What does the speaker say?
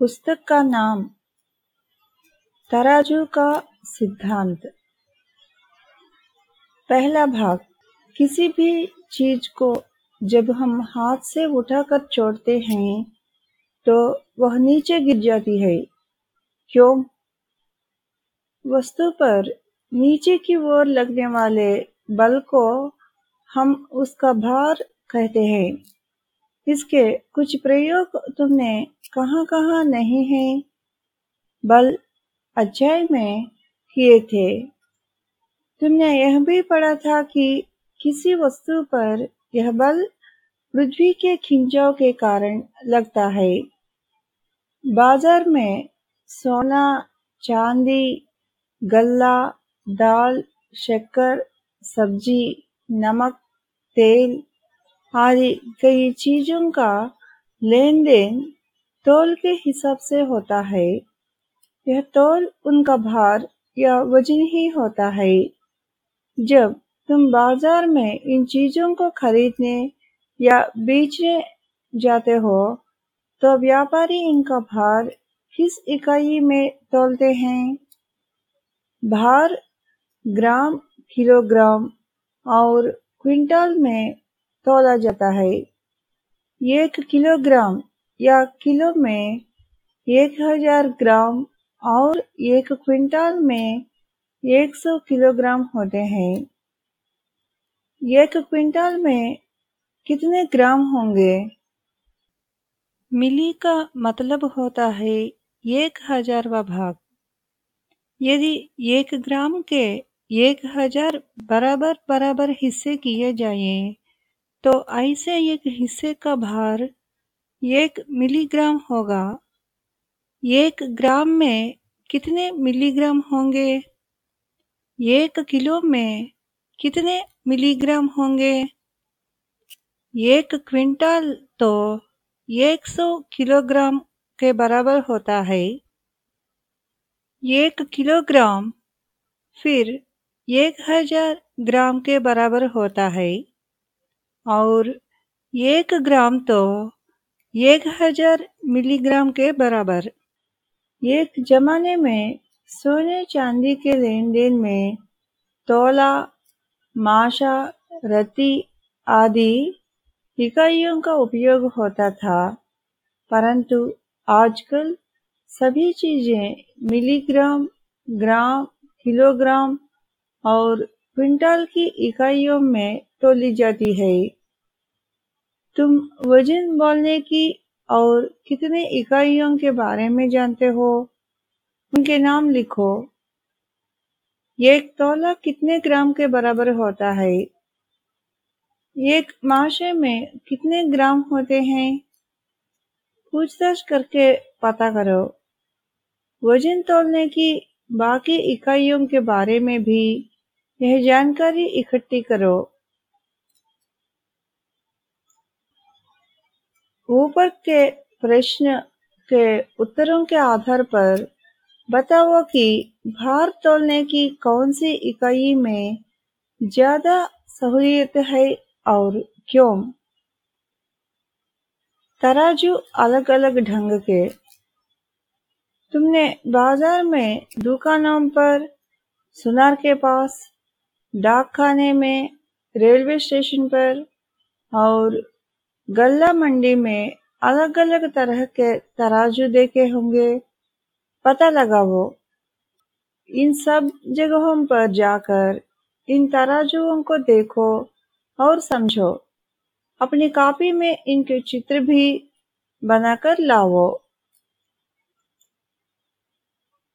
पुस्तक का नाम तराजू का सिद्धांत। पहला भाग, किसी भी चीज़ को जब हम हाथ से उठाकर छोड़ते हैं तो वह नीचे गिर जाती है। क्यों? वस्तु पर नीचे की ओर लगने वाले बल को हम उसका भार कहते हैं। इसके कुछ प्रयोग तुमने कहाँ कहाँ नहीं है? बल अध्याय में किए थे। तुमने यह भी पढ़ा था कि किसी वस्तु पर यह बल पृथ्वी के खिंचाव के कारण लगता है। बाज़ार में सोना, चांदी, गल्ला, दाल, शक्कर, सब्ज़ी, नमक, तेल आदि कई चीज़ों का लेन देन तौल के हिसाब से होता है। यह तौल उनका भार या वज़न ही होता है। जब तुम बाज़ार में इन चीज़ों को खरीदने या बेचने जाते हो तो व्यापारी इनका भार किस इकाई में तोलते हैं? भार ग्राम, किलोग्राम और क्विंटल में तोला जाता है। एक किलोग्राम या किलो में एक हज़ार ग्राम और एक क्विंटल में एक सौ किलोग्राम होते हैं। एक क्विंटल में कितने ग्राम होंगे? मिली का मतलब होता है एक हजारवा भाग। यदि एक ग्राम के एक हज़ार बराबर बराबर हिस्से किए जाए तो ऐसे एक हिस्से का भार एक मिलीग्राम होगा। एक ग्राम में कितने मिलीग्राम होंगे? एक किलो में कितने मिलीग्राम होंगे? एक क्विंटल तो एक सौ किलोग्राम के बराबर होता है। एक किलोग्राम फिर एक हज़ार ग्राम के बराबर होता है। और एक ग्राम तो एक हज़ार मिलीग्राम के बराबर। एक जमाने में सोने चांदी के लेन देन में तोला, माशा रति आदि इकाइयों का उपयोग होता था, परंतु आजकल सभी चीज़ें मिलीग्राम, ग्राम, किलोग्राम और क्विंटल की इकाइयों में तोली जाती है। तुम वज़न बोलने की और कितने इकाइयों के बारे में जानते हो? उनके नाम लिखो। एक तोला कितने ग्राम के बराबर होता है? एक माशे में कितने ग्राम होते हैं? पूछताछ करके पता करो। वज़न तोलने की बाकी इकाइयों के बारे में भी यह जानकारी इकट्ठी करो। ऊपर के प्रश्न के उत्तरों के आधार पर बताओ कि भार तोलने की कौन सी इकाई में ज़्यादा सहूलियत है और क्यों? तराजू अलग अलग ढंग के। तुमने बाज़ार में दुकानों पर सुनार के पास डाक खाने में रेलवे स्टेशन पर और गल्ला मंडी में अलग अलग तरह के तराजू देखे होंगे। पता लगाओ, इन सब जगहों पर जाकर इन तराजुओं को देखो और समझो। अपनी कॉपी में इनके चित्र भी बनाकर लाओ।